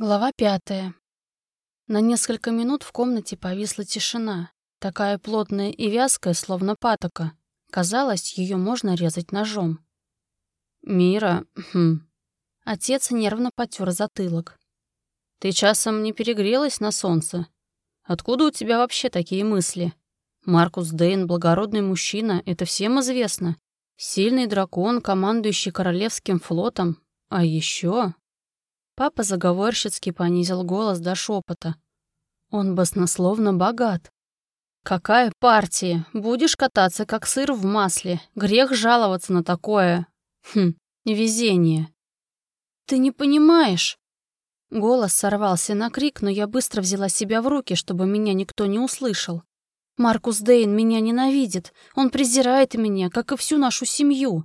Глава пятая. На несколько минут в комнате повисла тишина, такая плотная и вязкая, словно патока. Казалось, ее можно резать ножом. «Мира...» хм. Отец нервно потер затылок. «Ты часом не перегрелась на солнце? Откуда у тебя вообще такие мысли? Маркус Дейн — благородный мужчина, это всем известно. Сильный дракон, командующий королевским флотом. А еще Папа заговорщицки понизил голос до шепота. Он баснословно богат. «Какая партия? Будешь кататься, как сыр в масле. Грех жаловаться на такое. Хм, везение». «Ты не понимаешь». Голос сорвался на крик, но я быстро взяла себя в руки, чтобы меня никто не услышал. «Маркус Дейн меня ненавидит. Он презирает меня, как и всю нашу семью».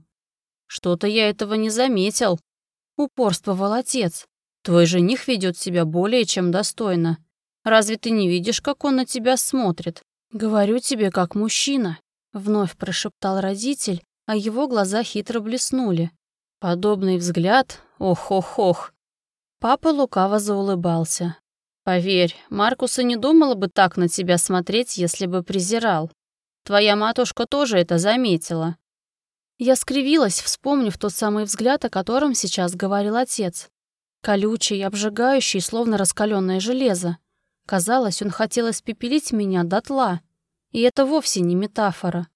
«Что-то я этого не заметил», — упорствовал отец. Твой жених ведет себя более чем достойно. Разве ты не видишь, как он на тебя смотрит? Говорю тебе, как мужчина, вновь прошептал родитель, а его глаза хитро блеснули. Подобный взгляд, ох-ох-ох. Папа лукаво заулыбался. Поверь, Маркус и не думала бы так на тебя смотреть, если бы презирал. Твоя матушка тоже это заметила. Я скривилась, вспомнив тот самый взгляд, о котором сейчас говорил отец. Колючий, обжигающий, словно раскаленное железо. Казалось, он хотел испепелить меня дотла. И это вовсе не метафора.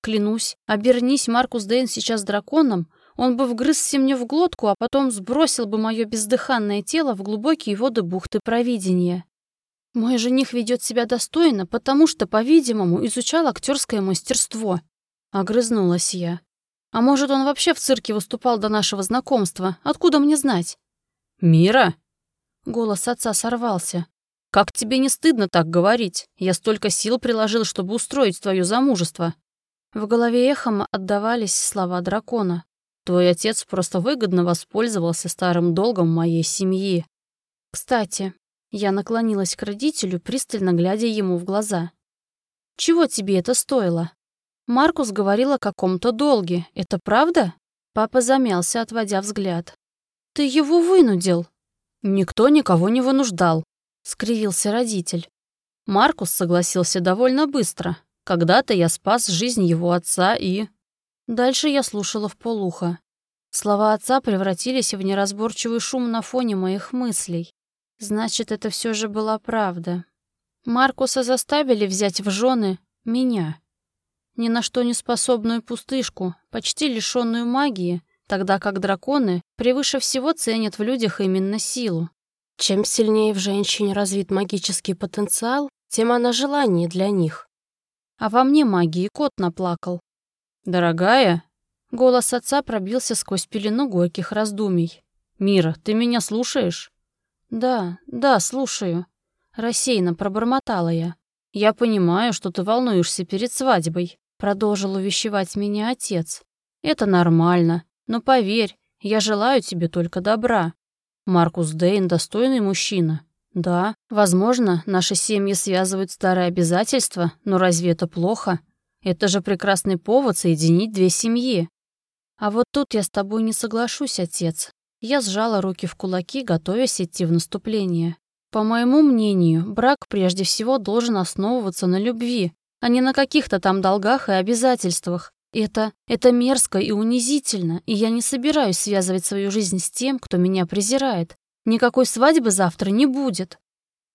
Клянусь, обернись Маркус Дейн сейчас драконом, он бы вгрызся мне в глотку, а потом сбросил бы мое бездыханное тело в глубокие воды бухты провидения. Мой жених ведет себя достойно, потому что, по-видимому, изучал актерское мастерство. Огрызнулась я. А может, он вообще в цирке выступал до нашего знакомства? Откуда мне знать? «Мира?» Голос отца сорвался. «Как тебе не стыдно так говорить? Я столько сил приложил, чтобы устроить твое замужество». В голове эхом отдавались слова дракона. «Твой отец просто выгодно воспользовался старым долгом моей семьи». «Кстати», я наклонилась к родителю, пристально глядя ему в глаза. «Чего тебе это стоило?» Маркус говорил о каком-то долге. Это правда? Папа замялся, отводя взгляд. «Ты его вынудил!» «Никто никого не вынуждал», — скривился родитель. Маркус согласился довольно быстро. Когда-то я спас жизнь его отца и... Дальше я слушала в полухо. Слова отца превратились в неразборчивый шум на фоне моих мыслей. Значит, это все же была правда. Маркуса заставили взять в жены меня. Ни на что не способную пустышку, почти лишенную магии, тогда как драконы превыше всего ценят в людях именно силу. Чем сильнее в женщине развит магический потенциал, тем она желание для них. А во мне магии кот наплакал. «Дорогая?» Голос отца пробился сквозь пелену горьких раздумий. «Мира, ты меня слушаешь?» «Да, да, слушаю». Рассеянно пробормотала я. «Я понимаю, что ты волнуешься перед свадьбой», — продолжил увещевать меня отец. «Это нормально. Но поверь, я желаю тебе только добра. Маркус Дейн — достойный мужчина. Да, возможно, наши семьи связывают старые обязательства, но разве это плохо? Это же прекрасный повод соединить две семьи. А вот тут я с тобой не соглашусь, отец. Я сжала руки в кулаки, готовясь идти в наступление. По моему мнению, брак прежде всего должен основываться на любви, а не на каких-то там долгах и обязательствах. Это... это мерзко и унизительно, и я не собираюсь связывать свою жизнь с тем, кто меня презирает. Никакой свадьбы завтра не будет».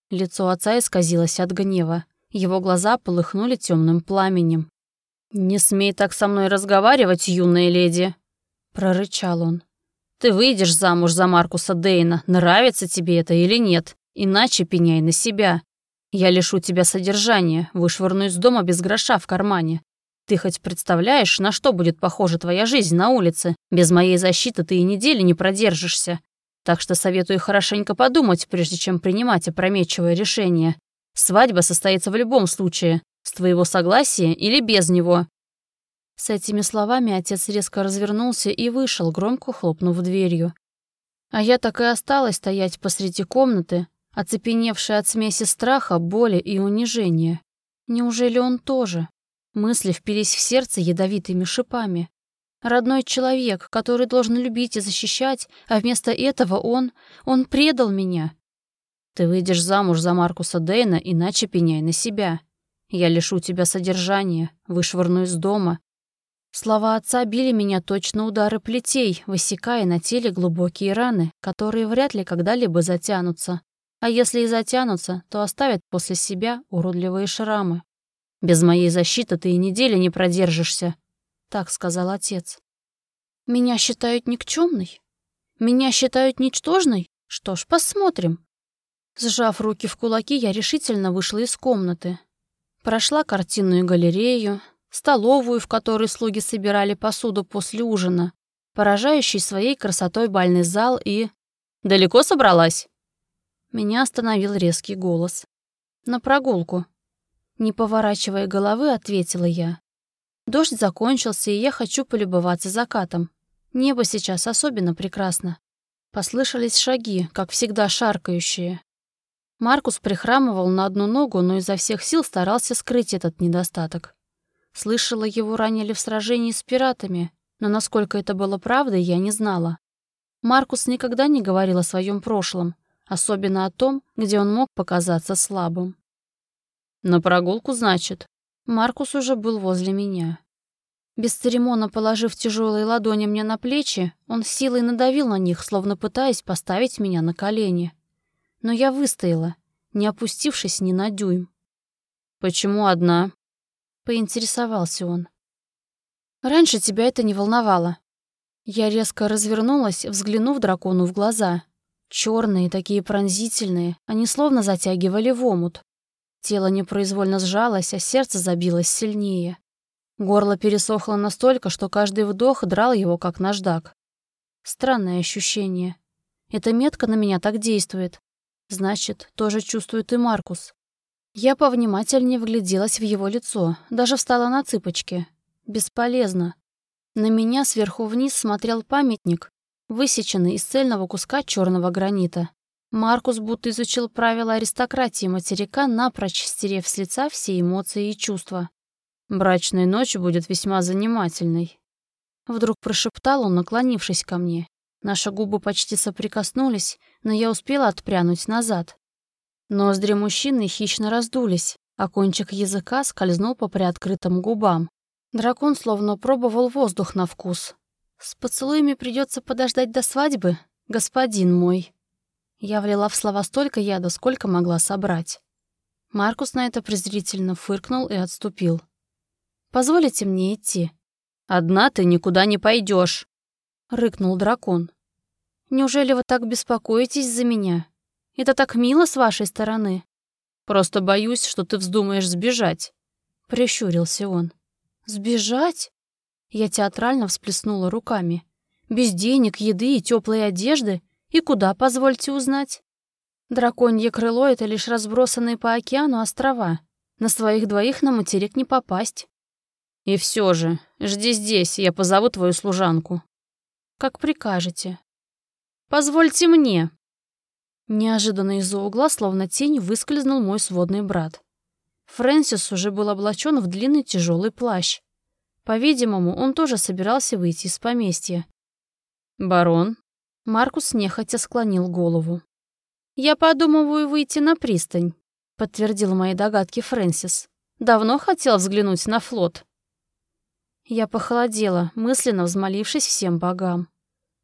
Лицо отца исказилось от гнева. Его глаза полыхнули темным пламенем. «Не смей так со мной разговаривать, юная леди!» — прорычал он. «Ты выйдешь замуж за Маркуса Дейна, нравится тебе это или нет, иначе пеняй на себя. Я лишу тебя содержания, вышвырну из дома без гроша в кармане. Ты хоть представляешь, на что будет похожа твоя жизнь на улице? Без моей защиты ты и недели не продержишься. Так что советую хорошенько подумать, прежде чем принимать опрометчивое решение. Свадьба состоится в любом случае, с твоего согласия или без него». С этими словами отец резко развернулся и вышел, громко хлопнув дверью. А я так и осталась стоять посреди комнаты, оцепеневшая от смеси страха, боли и унижения. Неужели он тоже? Мысли впились в сердце ядовитыми шипами. Родной человек, который должен любить и защищать, а вместо этого он... он предал меня. Ты выйдешь замуж за Маркуса Дейна, иначе пеняй на себя. Я лишу тебя содержания, вышвырну из дома. Слова отца били меня точно удары плетей, высекая на теле глубокие раны, которые вряд ли когда-либо затянутся. А если и затянутся, то оставят после себя уродливые шрамы. «Без моей защиты ты и недели не продержишься», — так сказал отец. «Меня считают никчемной? Меня считают ничтожной? Что ж, посмотрим». Сжав руки в кулаки, я решительно вышла из комнаты. Прошла картинную галерею, столовую, в которой слуги собирали посуду после ужина, поражающий своей красотой бальный зал и... «Далеко собралась?» Меня остановил резкий голос. «На прогулку». Не поворачивая головы, ответила я. Дождь закончился, и я хочу полюбоваться закатом. Небо сейчас особенно прекрасно. Послышались шаги, как всегда шаркающие. Маркус прихрамывал на одну ногу, но изо всех сил старался скрыть этот недостаток. Слышала, его ранили в сражении с пиратами, но насколько это было правдой, я не знала. Маркус никогда не говорил о своем прошлом, особенно о том, где он мог показаться слабым. «На прогулку, значит?» Маркус уже был возле меня. Бесцеремонно положив тяжелые ладони мне на плечи, он силой надавил на них, словно пытаясь поставить меня на колени. Но я выстояла, не опустившись ни на дюйм. «Почему одна?» — поинтересовался он. «Раньше тебя это не волновало». Я резко развернулась, взглянув дракону в глаза. Черные, такие пронзительные, они словно затягивали в омут. Тело непроизвольно сжалось, а сердце забилось сильнее. Горло пересохло настолько, что каждый вдох драл его, как наждак. Странное ощущение. Эта метка на меня так действует. Значит, тоже чувствует и Маркус. Я повнимательнее вгляделась в его лицо, даже встала на цыпочки. Бесполезно. На меня сверху вниз смотрел памятник, высеченный из цельного куска черного гранита. Маркус будто изучил правила аристократии материка, напрочь стерев с лица все эмоции и чувства. «Брачная ночь будет весьма занимательной», — вдруг прошептал он, наклонившись ко мне. Наши губы почти соприкоснулись, но я успела отпрянуть назад. Ноздри мужчины хищно раздулись, а кончик языка скользнул по приоткрытым губам. Дракон словно пробовал воздух на вкус. «С поцелуями придется подождать до свадьбы, господин мой», я влила в слова столько яда, сколько могла собрать. Маркус на это презрительно фыркнул и отступил. «Позволите мне идти?» «Одна ты никуда не пойдешь, рыкнул дракон. «Неужели вы так беспокоитесь за меня? Это так мило с вашей стороны». «Просто боюсь, что ты вздумаешь сбежать», — прищурился он. «Сбежать?» Я театрально всплеснула руками. «Без денег, еды и теплой одежды и куда, позвольте узнать? Драконье крыло — это лишь разбросанные по океану острова. На своих двоих на материк не попасть. И все же, жди здесь, я позову твою служанку. Как прикажете. Позвольте мне. Неожиданно из-за угла, словно тень, выскользнул мой сводный брат. Фрэнсис уже был облачен в длинный тяжелый плащ. По-видимому, он тоже собирался выйти из поместья. «Барон, Маркус нехотя склонил голову. «Я подумываю выйти на пристань», — подтвердил мои догадки Фрэнсис. «Давно хотел взглянуть на флот». Я похолодела, мысленно взмолившись всем богам.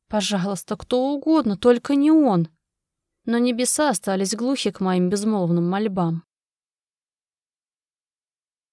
«Пожалуйста, кто угодно, только не он». Но небеса остались глухи к моим безмолвным мольбам.